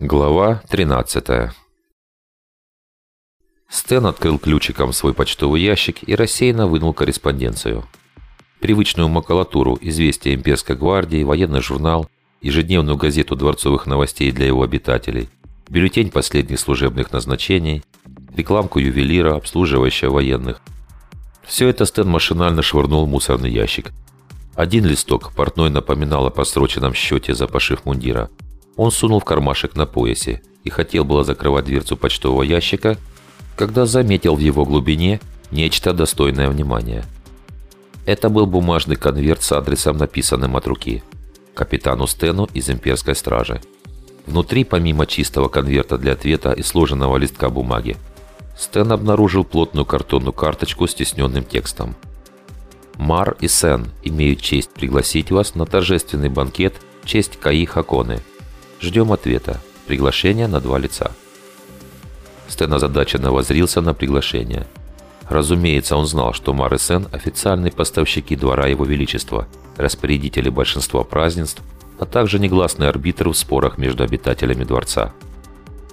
Глава 13 Стэн открыл ключиком свой почтовый ящик и рассеянно вынул корреспонденцию. Привычную макулатуру, известия имперской гвардии, военный журнал, ежедневную газету дворцовых новостей для его обитателей, бюллетень последних служебных назначений, рекламку ювелира, обслуживающего военных. Все это Стэн машинально швырнул в мусорный ящик. Один листок портной напоминал о просроченном счете за пошив мундира. Он сунул в кармашек на поясе и хотел было закрывать дверцу почтового ящика, когда заметил в его глубине нечто достойное внимания. Это был бумажный конверт с адресом, написанным от руки. Капитану Стену из имперской стражи. Внутри, помимо чистого конверта для ответа и сложенного листка бумаги, Стэн обнаружил плотную картонную карточку с тисненным текстом. «Мар и Сен имеют честь пригласить вас на торжественный банкет в честь Каи Хаконы. Ждем ответа. Приглашение на два лица». Стэн озадаченно возрился на приглашение. Разумеется, он знал, что Мар и Сен – официальные поставщики двора Его Величества, распорядители большинства празднеств, а также негласный арбитр в спорах между обитателями дворца.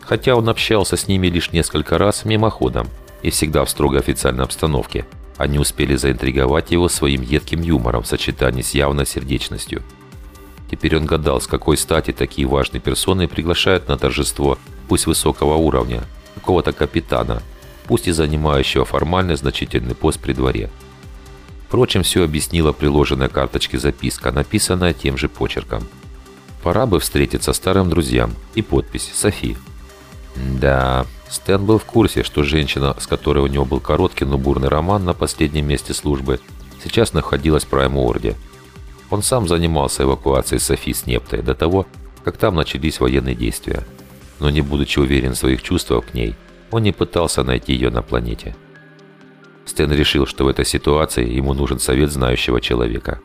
Хотя он общался с ними лишь несколько раз мимоходом и всегда в строго официальной обстановке, они успели заинтриговать его своим едким юмором в сочетании с явной сердечностью. Теперь он гадал, с какой стати такие важные персоны приглашают на торжество, пусть высокого уровня, какого-то капитана, пусть и занимающего формально значительный пост при дворе. Впрочем, все объяснила приложенная карточке записка, написанная тем же почерком. Пора бы встретиться старым друзьям и подпись «Софи». Да, Стэн был в курсе, что женщина, с которой у него был короткий, но бурный роман на последнем месте службы, сейчас находилась в Прайм-Орде. Он сам занимался эвакуацией Софи с Нептой до того, как там начались военные действия но не будучи уверен в своих чувствах к ней, он не пытался найти ее на планете. Стэн решил, что в этой ситуации ему нужен совет знающего человека.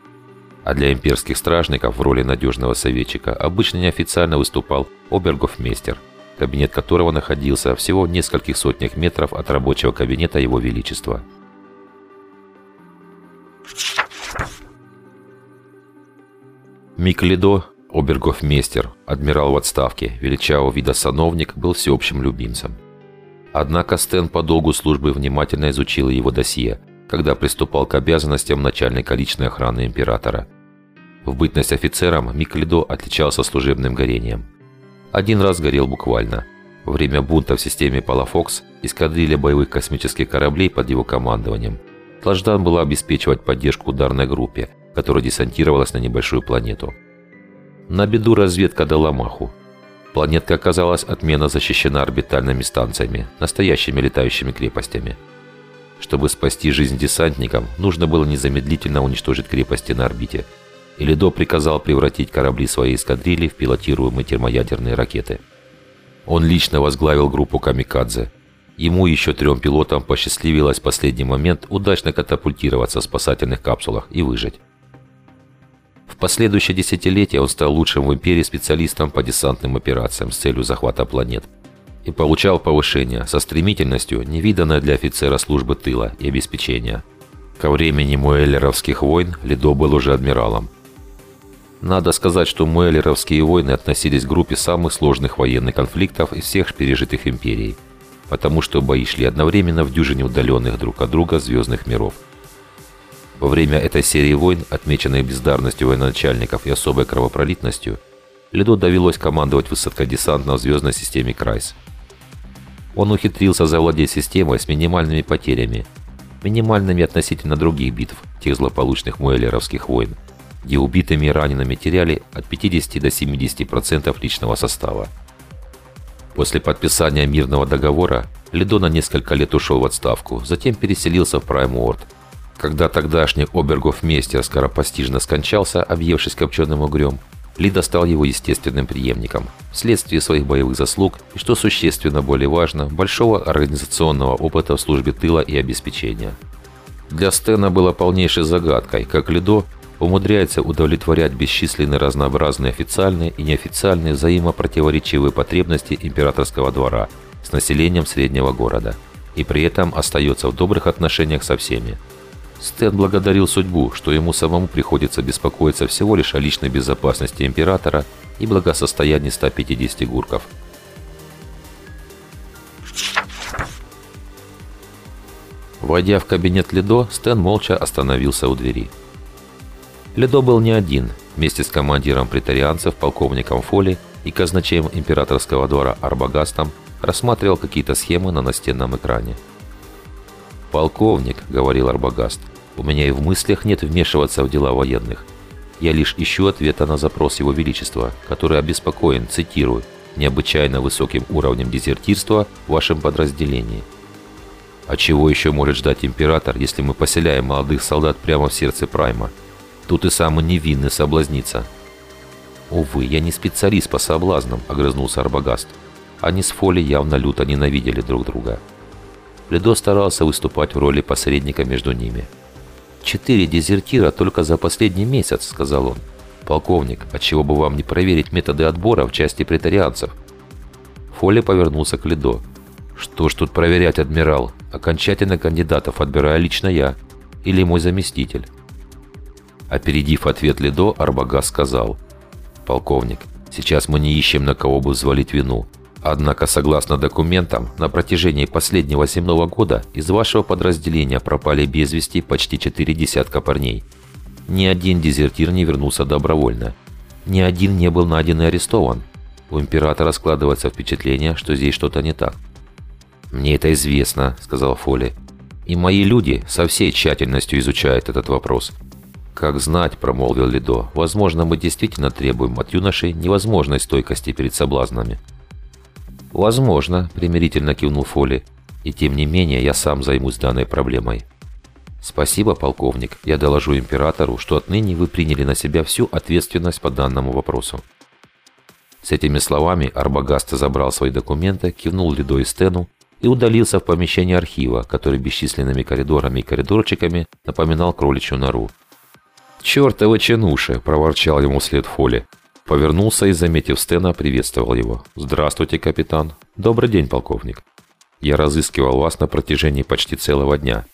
А для имперских стражников в роли надежного советчика обычно неофициально выступал обергофмейстер, кабинет которого находился всего в нескольких сотнях метров от рабочего кабинета Его Величества. Мик Лидо Обергофмейстер, адмирал в отставке, величавого вида сановник, был всеобщим любимцем. Однако Стэн по долгу службы внимательно изучил его досье, когда приступал к обязанностям начальника личной охраны императора. В бытность офицером Миклидо отличался служебным горением. Один раз горел буквально. Время бунта в системе Палафокс эскадрилья боевых космических кораблей под его командованием должна была обеспечивать поддержку ударной группе, которая десантировалась на небольшую планету – на беду разведка дала маху. Планетка оказалась отменно защищена орбитальными станциями, настоящими летающими крепостями. Чтобы спасти жизнь десантникам, нужно было незамедлительно уничтожить крепости на орбите. И Лидо приказал превратить корабли своей эскадрильи в пилотируемые термоядерные ракеты. Он лично возглавил группу «Камикадзе». Ему еще трем пилотам посчастливилось в последний момент удачно катапультироваться в спасательных капсулах и выжить. В последующее десятилетие он стал лучшим в империи специалистом по десантным операциям с целью захвата планет и получал повышение со стремительностью, невиданной для офицера службы тыла и обеспечения. Ко времени Муэллеровских войн Лидо был уже адмиралом. Надо сказать, что Муэллеровские войны относились к группе самых сложных военных конфликтов из всех пережитых империй, потому что бои шли одновременно в дюжине удаленных друг от друга звездных миров – во время этой серии войн, отмеченной бездарностью военачальников и особой кровопролитностью, Лидо довелось командовать высадкодесантно в звездной системе Крайс. Он ухитрился завладеть системой с минимальными потерями, минимальными относительно других битв, тех злополучных муэллеровских войн, где убитыми и ранеными теряли от 50 до 70% личного состава. После подписания мирного договора Лидо на несколько лет ушел в отставку, затем переселился в Прайм Уорд – когда тогдашний обергов-мейстер скоропостижно скончался, объевшись копченым угрем, Лида стал его естественным преемником, вследствие своих боевых заслуг и, что существенно более важно, большого организационного опыта в службе тыла и обеспечения. Для Стена было полнейшей загадкой, как Лидо умудряется удовлетворять бесчисленные разнообразные официальные и неофициальные взаимопротиворечивые потребности императорского двора с населением среднего города, и при этом остается в добрых отношениях со всеми. Стэн благодарил судьбу, что ему самому приходится беспокоиться всего лишь о личной безопасности императора и благосостоянии 150 гурков. Войдя в кабинет Ледо, Стэн молча остановился у двери. Ледо был не один. Вместе с командиром претарианцев, полковником Фоли и казначеем императорского двора Арбагастом рассматривал какие-то схемы на настенном экране. «Полковник», — говорил Арбагаст, — «у меня и в мыслях нет вмешиваться в дела военных. Я лишь ищу ответа на запрос Его Величества, который обеспокоен, цитирую, необычайно высоким уровнем дезертирства в вашем подразделении. А чего еще может ждать император, если мы поселяем молодых солдат прямо в сердце Прайма? Тут и самый невинный соблазнится. «Увы, я не специалист по соблазнам», — огрызнулся Арбагаст. Они с Фоли явно люто ненавидели друг друга. Ледо старался выступать в роли посредника между ними. «Четыре дезертира только за последний месяц», — сказал он. «Полковник, отчего бы вам не проверить методы отбора в части претарианцев?» Фоли повернулся к Ледо. «Что ж тут проверять, адмирал? Окончательно кандидатов отбираю лично я. Или мой заместитель». Опередив ответ Ледо, Арбагас сказал. «Полковник, сейчас мы не ищем, на кого бы взвалить вину. Однако, согласно документам, на протяжении последнего земного года из вашего подразделения пропали без вести почти четыре десятка парней. Ни один дезертир не вернулся добровольно. Ни один не был найден и арестован. У императора складывается впечатление, что здесь что-то не так. «Мне это известно», — сказал Фоли. «И мои люди со всей тщательностью изучают этот вопрос». «Как знать», — промолвил Лидо, — «возможно, мы действительно требуем от юношей невозможной стойкости перед соблазнами». «Возможно», — примирительно кивнул Фоли. «И тем не менее я сам займусь данной проблемой». «Спасибо, полковник. Я доложу императору, что отныне вы приняли на себя всю ответственность по данному вопросу». С этими словами Арбагаст забрал свои документы, кивнул Лидо и Стену и удалился в помещение архива, который бесчисленными коридорами и коридорчиками напоминал кроличью нору. «Чёртовы чинуши!» – проворчал ему вслед Фоли. Повернулся и, заметив Стена, приветствовал его. «Здравствуйте, капитан». «Добрый день, полковник». «Я разыскивал вас на протяжении почти целого дня».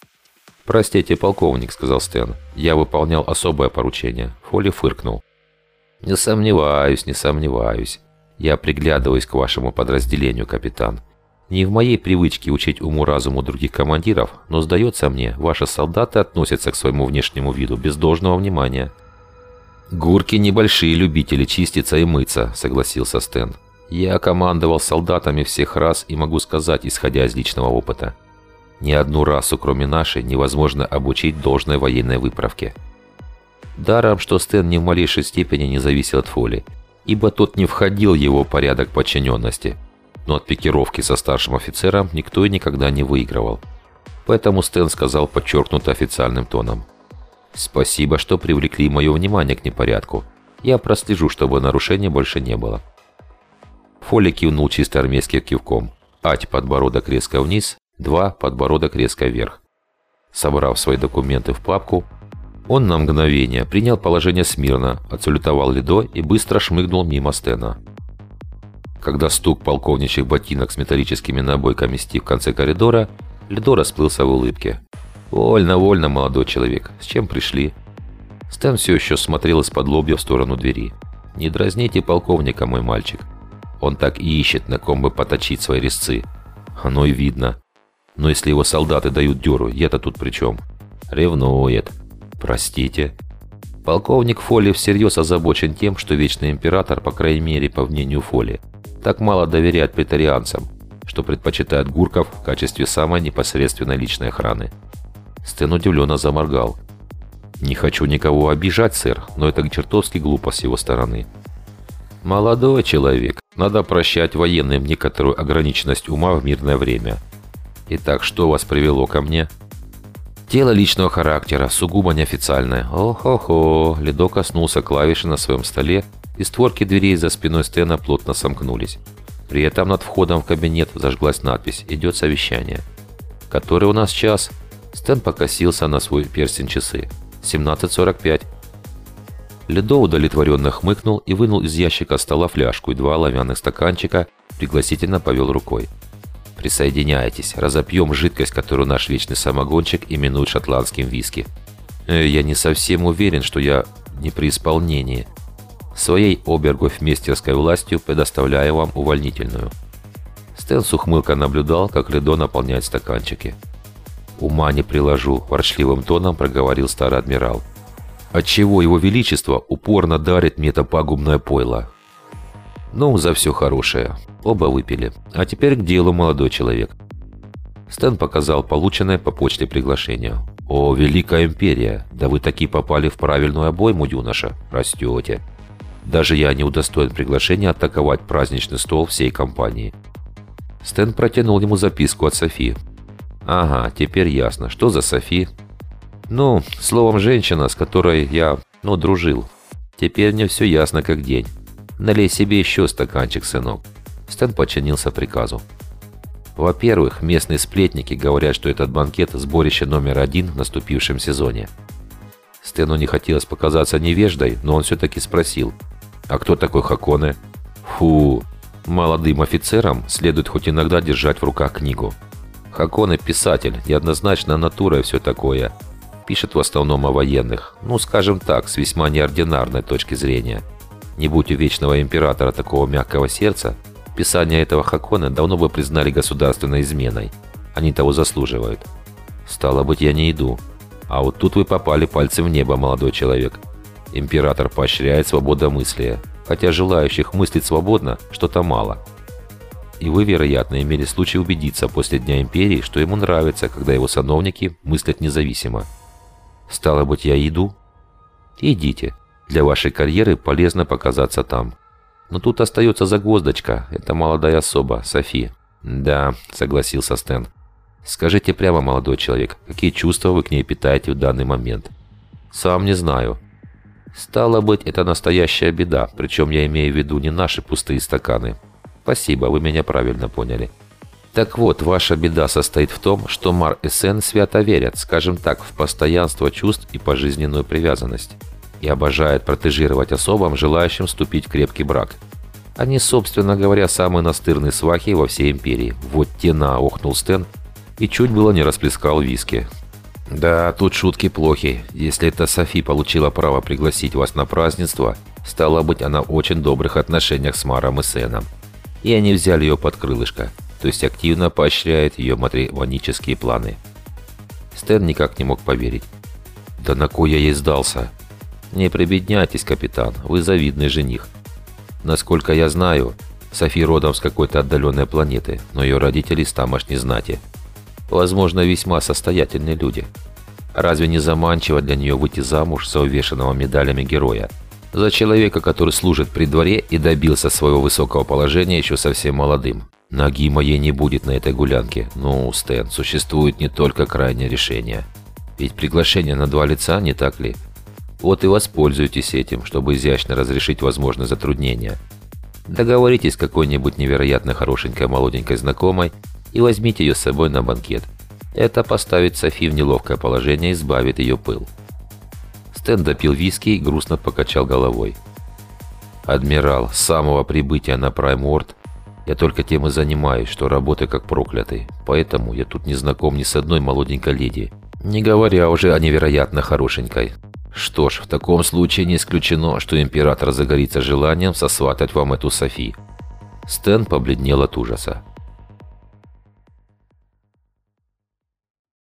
«Простите, полковник», — сказал Стэн. «Я выполнял особое поручение». Фоли фыркнул. «Не сомневаюсь, не сомневаюсь. Я приглядываюсь к вашему подразделению, капитан. Не в моей привычке учить уму-разуму других командиров, но, сдается мне, ваши солдаты относятся к своему внешнему виду без должного внимания». «Гурки небольшие любители чиститься и мыться», — согласился Стэн. «Я командовал солдатами всех рас и могу сказать, исходя из личного опыта. Ни одну расу, кроме нашей, невозможно обучить должной военной выправке». Даром, что Стэн ни в малейшей степени не зависел от Фоли, ибо тот не входил в его порядок подчиненности. Но от пикировки со старшим офицером никто и никогда не выигрывал. Поэтому Стэн сказал подчеркнуто официальным тоном – Спасибо, что привлекли мое внимание к непорядку. Я прослежу, чтобы нарушений больше не было. Фоли кивнул чисто армейским кивком. Ать подбородок резко вниз, два подбородок резко вверх. Собрав свои документы в папку, он на мгновение принял положение смирно, отсалютовал Лидо и быстро шмыгнул мимо Стена. Когда стук полковничьих ботинок с металлическими набойками стих в конце коридора, Лидо расплылся в улыбке. «Вольно, вольно, молодой человек. С чем пришли?» Стэн все еще смотрел из-под лобья в сторону двери. «Не дразните полковника, мой мальчик. Он так и ищет, на ком бы поточить свои резцы. Оно и видно. Но если его солдаты дают дёру, я-то тут при чем? Ревнует. Простите». Полковник Фоли всерьез озабочен тем, что Вечный Император, по крайней мере, по мнению Фоли, так мало доверяет претарианцам, что предпочитает гурков в качестве самой непосредственной личной охраны. Стэн удивленно заморгал. «Не хочу никого обижать, сэр, но это чертовски глупо с его стороны». «Молодой человек, надо прощать военным некоторую ограниченность ума в мирное время. Итак, что вас привело ко мне?» Тело личного характера, сугубо неофициальное. Ох-хо-хо, Ледо коснулся клавиши на своем столе, и створки дверей за спиной Стена плотно сомкнулись. При этом над входом в кабинет зажглась надпись «Идет совещание». «Который у нас час?» Стэн покосился на свой перстень часы. 17.45. Ледо удовлетворенно хмыкнул и вынул из ящика стола фляжку и два оловянных стаканчика, пригласительно повел рукой. «Присоединяйтесь, разопьем жидкость, которую наш вечный самогончик именует шотландским виски. Э, я не совсем уверен, что я не при исполнении. Своей обергофмейстерской властью предоставляю вам увольнительную». Стэн с ухмылкой наблюдал, как Ледо наполняет стаканчики. «Ума не приложу», – ворчливым тоном проговорил старый адмирал. «Отчего его величество упорно дарит мне это пагубное пойло?» «Ну, за все хорошее. Оба выпили. А теперь к делу, молодой человек». Стэн показал полученное по почте приглашение. «О, Великая Империя! Да вы таки попали в правильную обойму, юноша. Растете. Даже я не удостоен приглашения атаковать праздничный стол всей компании». Стэн протянул ему записку от Софи. «Ага, теперь ясно. Что за Софи?» «Ну, словом, женщина, с которой я, ну, дружил. Теперь мне все ясно как день. Налей себе еще стаканчик, сынок». Стэн подчинился приказу. Во-первых, местные сплетники говорят, что этот банкет – сборище номер один в наступившем сезоне. Стэну не хотелось показаться невеждой, но он все-таки спросил, «А кто такой Хаконе?» «Фу, молодым офицерам следует хоть иногда держать в руках книгу. Хаконе – писатель, неоднозначная натура и все такое. Пишет в основном о военных, ну, скажем так, с весьма неординарной точки зрения. Не будь у вечного императора такого мягкого сердца, писание этого Хакона давно бы признали государственной изменой. Они того заслуживают. Стало быть, я не иду. А вот тут вы попали пальцем в небо, молодой человек. Император поощряет свободомыслие, хотя желающих мыслить свободно что-то мало. И вы, вероятно, имели случай убедиться после Дня Империи, что ему нравится, когда его сановники мыслят независимо. Стало быть, я иду? Идите. Для вашей карьеры полезно показаться там. Но тут остается загвоздочка. Это молодая особа, Софи. Да, согласился Стэн. Скажите прямо, молодой человек, какие чувства вы к ней питаете в данный момент? Сам не знаю. Стало быть, это настоящая беда, причем я имею в виду не наши пустые стаканы. Спасибо, вы меня правильно поняли. Так вот, ваша беда состоит в том, что Мар и Сен свято верят, скажем так, в постоянство чувств и пожизненную привязанность и обожает протежировать особам, желающим вступить в крепкий брак. Они, собственно говоря, самые настырные свахи во всей империи. Вот тена, охнул Стэн и чуть было не расплескал виски. Да, тут шутки плохи. Если эта Софи получила право пригласить вас на празднество, стало быть, она в очень добрых отношениях с Маром и Сеном. И они взяли ее под крылышко, то есть активно поощряет ее матримонические планы. Стэн никак не мог поверить. «Да на кой я ей сдался?» «Не прибедняйтесь, капитан, вы завидный жених. Насколько я знаю, Софи родом с какой-то отдаленной планеты, но ее родители с тамошней знати. Возможно, весьма состоятельные люди. Разве не заманчиво для нее выйти замуж за увешанного медалями героя? За человека, который служит при дворе и добился своего высокого положения еще совсем молодым. Ноги моей не будет на этой гулянке. Ну, Стэн, существует не только крайнее решение. Ведь приглашение на два лица, не так ли? Вот и воспользуйтесь этим, чтобы изящно разрешить возможные затруднения. Договоритесь с какой-нибудь невероятно хорошенькой молоденькой знакомой и возьмите ее с собой на банкет. Это поставит Софи в неловкое положение и избавит ее пыл. Стэн допил виски и грустно покачал головой. «Адмирал, с самого прибытия на Прайм-Орд я только тем и занимаюсь, что работаю как проклятый, поэтому я тут не знаком ни с одной молоденькой леди, не говоря уже о невероятно хорошенькой. Что ж, в таком случае не исключено, что император загорится желанием сосватать вам эту Софи. Стэн побледнел от ужаса.